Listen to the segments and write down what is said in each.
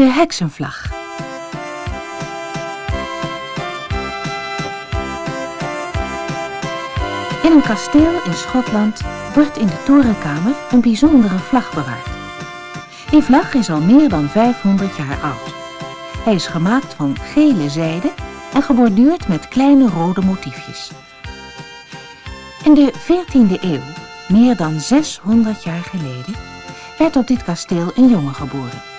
De heksenvlag. In een kasteel in Schotland wordt in de torenkamer een bijzondere vlag bewaard. Die vlag is al meer dan 500 jaar oud. Hij is gemaakt van gele zijde en geborduurd met kleine rode motiefjes. In de 14e eeuw, meer dan 600 jaar geleden, werd op dit kasteel een jongen geboren.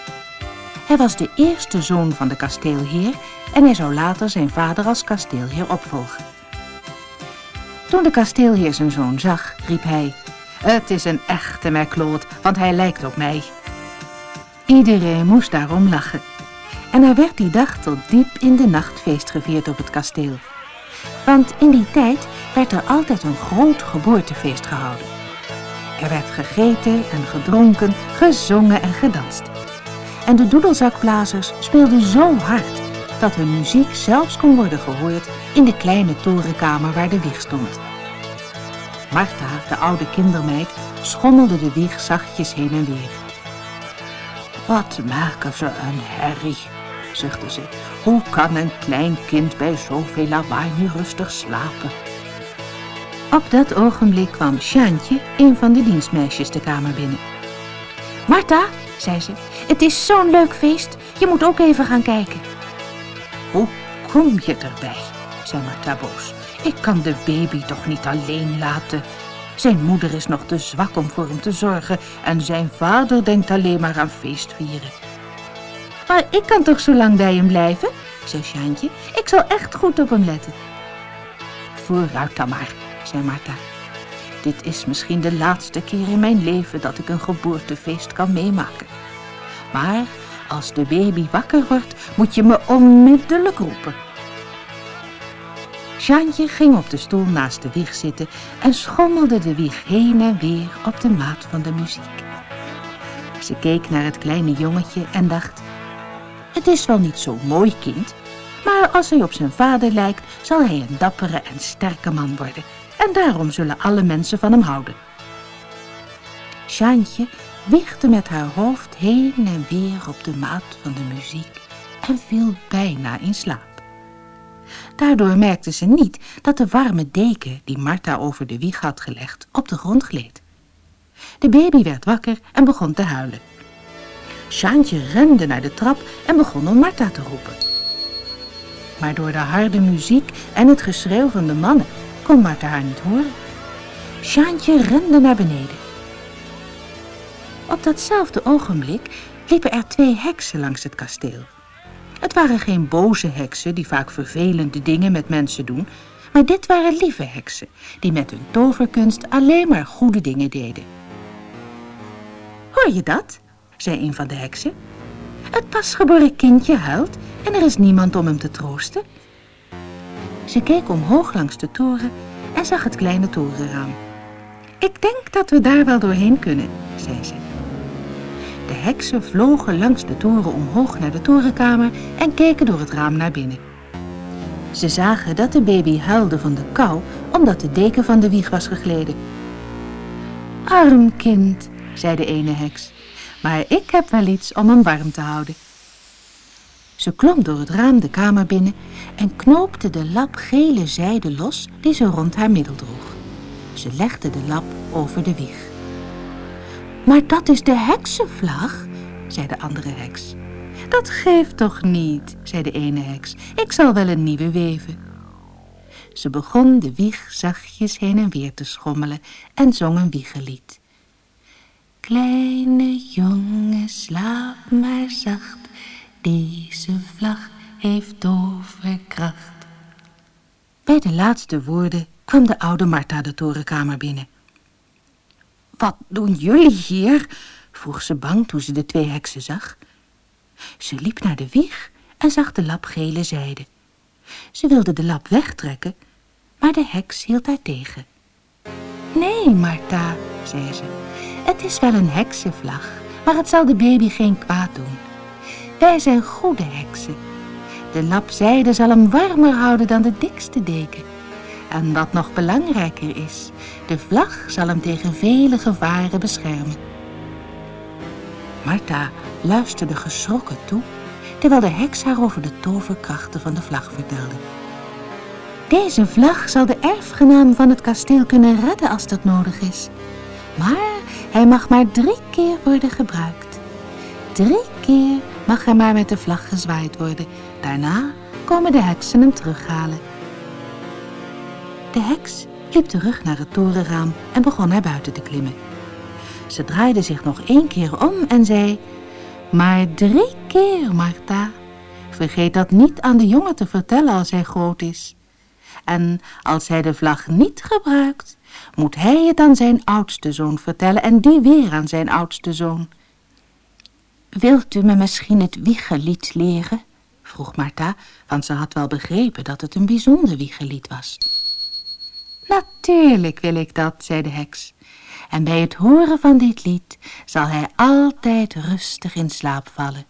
Hij was de eerste zoon van de kasteelheer en hij zou later zijn vader als kasteelheer opvolgen. Toen de kasteelheer zijn zoon zag, riep hij... Het is een echte MacLeod, want hij lijkt op mij. Iedereen moest daarom lachen. En er werd die dag tot diep in de nacht feest gevierd op het kasteel. Want in die tijd werd er altijd een groot geboortefeest gehouden. Er werd gegeten en gedronken, gezongen en gedanst. En de doedelzakblazers speelden zo hard dat hun muziek zelfs kon worden gehoord in de kleine torenkamer waar de wieg stond. Martha, de oude kindermeid, schommelde de wieg zachtjes heen en weer. Wat maken ze een herrie, zuchtte ze. Hoe kan een klein kind bij zoveel lawaai nu rustig slapen? Op dat ogenblik kwam Sjaantje, een van de dienstmeisjes, de kamer binnen. Martha, zei ze, het is zo'n leuk feest. Je moet ook even gaan kijken. Hoe kom je erbij? zei Martha boos. Ik kan de baby toch niet alleen laten. Zijn moeder is nog te zwak om voor hem te zorgen en zijn vader denkt alleen maar aan feestvieren. Maar ik kan toch zo lang bij hem blijven, zei Sjaantje. Ik zal echt goed op hem letten. Vooruit dan maar, zei Martha. Dit is misschien de laatste keer in mijn leven dat ik een geboortefeest kan meemaken. Maar als de baby wakker wordt, moet je me onmiddellijk roepen. Sjaantje ging op de stoel naast de wieg zitten en schommelde de wieg heen en weer op de maat van de muziek. Ze keek naar het kleine jongetje en dacht, het is wel niet zo'n mooi kind, maar als hij op zijn vader lijkt, zal hij een dappere en sterke man worden. En daarom zullen alle mensen van hem houden. Sjaantje wiegde met haar hoofd heen en weer op de maat van de muziek en viel bijna in slaap. Daardoor merkte ze niet dat de warme deken die Martha over de wieg had gelegd op de grond gleed. De baby werd wakker en begon te huilen. Sjaantje rende naar de trap en begon om Martha te roepen. Maar door de harde muziek en het geschreeuw van de mannen kon Martha haar niet horen. Sjaantje rende naar beneden. Op datzelfde ogenblik liepen er twee heksen langs het kasteel. Het waren geen boze heksen die vaak vervelende dingen met mensen doen, maar dit waren lieve heksen die met hun toverkunst alleen maar goede dingen deden. Hoor je dat? zei een van de heksen. Het pasgeboren kindje huilt en er is niemand om hem te troosten. Ze keek omhoog langs de toren en zag het kleine torenraam. Ik denk dat we daar wel doorheen kunnen, zei ze. De heksen vlogen langs de toren omhoog naar de torenkamer en keken door het raam naar binnen. Ze zagen dat de baby huilde van de kou omdat de deken van de wieg was gegleden. Arm kind, zei de ene heks, maar ik heb wel iets om hem warm te houden. Ze klom door het raam de kamer binnen en knoopte de lap gele zijde los die ze rond haar middel droeg. Ze legde de lap over de wieg. Maar dat is de heksenvlag, zei de andere heks. Dat geeft toch niet, zei de ene heks. Ik zal wel een nieuwe weven. Ze begon de wieg zachtjes heen en weer te schommelen en zong een wiegelied. Kleine jongen, slaap maar zacht, deze vlag heeft toverkracht. Bij de laatste woorden kwam de oude Martha de torenkamer binnen. Wat doen jullie hier? vroeg ze bang toen ze de twee heksen zag. Ze liep naar de wieg en zag de lap gele zijde. Ze wilde de lap wegtrekken, maar de heks hield haar tegen. Nee, Martha, zei ze, het is wel een heksenvlag, maar het zal de baby geen kwaad doen. Wij zijn goede heksen. De lap zijde zal hem warmer houden dan de dikste deken. En wat nog belangrijker is, de vlag zal hem tegen vele gevaren beschermen. Martha luisterde geschrokken toe, terwijl de heks haar over de toverkrachten van de vlag vertelde. Deze vlag zal de erfgenaam van het kasteel kunnen redden als dat nodig is. Maar hij mag maar drie keer worden gebruikt. Drie keer mag hij maar met de vlag gezwaaid worden. Daarna komen de heksen hem terughalen. De heks liep terug naar het torenraam en begon naar buiten te klimmen. Ze draaide zich nog één keer om en zei... Maar drie keer, Martha. Vergeet dat niet aan de jongen te vertellen als hij groot is. En als hij de vlag niet gebruikt, moet hij het aan zijn oudste zoon vertellen en die weer aan zijn oudste zoon. Wilt u me misschien het wiegelied leren? vroeg Martha, want ze had wel begrepen dat het een bijzonder wiegelied was. Natuurlijk wil ik dat, zei de heks. En bij het horen van dit lied zal hij altijd rustig in slaap vallen.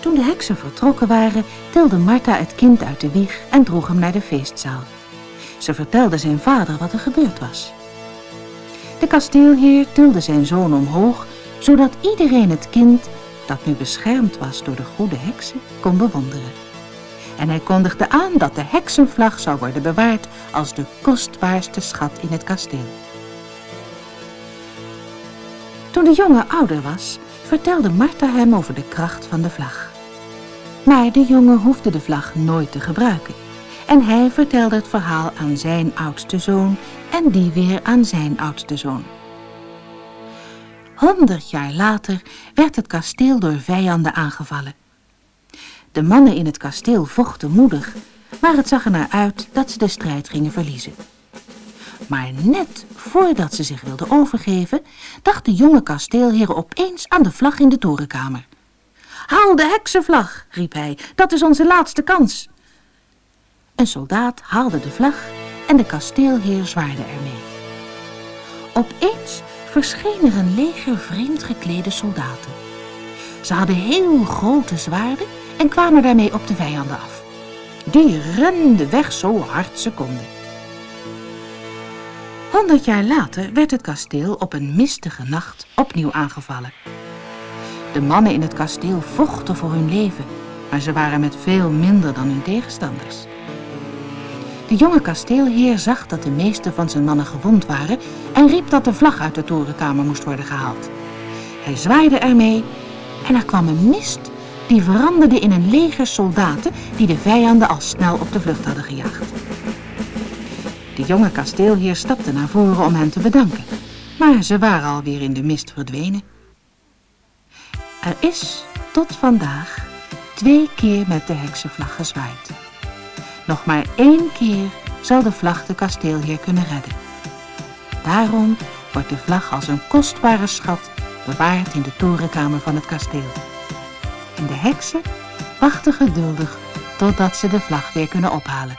Toen de heksen vertrokken waren, tilde Martha het kind uit de wieg en droeg hem naar de feestzaal. Ze vertelde zijn vader wat er gebeurd was. De kasteelheer tilde zijn zoon omhoog, zodat iedereen het kind, dat nu beschermd was door de goede heksen, kon bewonderen. En hij kondigde aan dat de heksenvlag zou worden bewaard als de kostbaarste schat in het kasteel. Toen de jongen ouder was, vertelde Martha hem over de kracht van de vlag. Maar de jongen hoefde de vlag nooit te gebruiken. En hij vertelde het verhaal aan zijn oudste zoon en die weer aan zijn oudste zoon. Honderd jaar later werd het kasteel door vijanden aangevallen. De mannen in het kasteel vochten moedig, maar het zag er naar uit dat ze de strijd gingen verliezen. Maar net voordat ze zich wilden overgeven, dacht de jonge kasteelheer opeens aan de vlag in de torenkamer. Haal de heksenvlag, riep hij, dat is onze laatste kans. Een soldaat haalde de vlag en de kasteelheer zwaarde ermee. Opeens verscheen er een leger vreemd geklede soldaten. Ze hadden heel grote zwaarden en kwamen daarmee op de vijanden af. Die renden weg zo hard ze konden. Honderd jaar later werd het kasteel op een mistige nacht opnieuw aangevallen. De mannen in het kasteel vochten voor hun leven, maar ze waren met veel minder dan hun tegenstanders. De jonge kasteelheer zag dat de meeste van zijn mannen gewond waren en riep dat de vlag uit de torenkamer moest worden gehaald. Hij zwaaide ermee en er kwam een mist die veranderde in een leger soldaten die de vijanden al snel op de vlucht hadden gejaagd. De jonge kasteelheer stapte naar voren om hen te bedanken, maar ze waren alweer in de mist verdwenen. Er is tot vandaag twee keer met de heksenvlag gezwaaid. Nog maar één keer zal de vlag de kasteelheer kunnen redden. Daarom wordt de vlag als een kostbare schat bewaard in de torenkamer van het kasteel. En de heksen wachten geduldig totdat ze de vlag weer kunnen ophalen.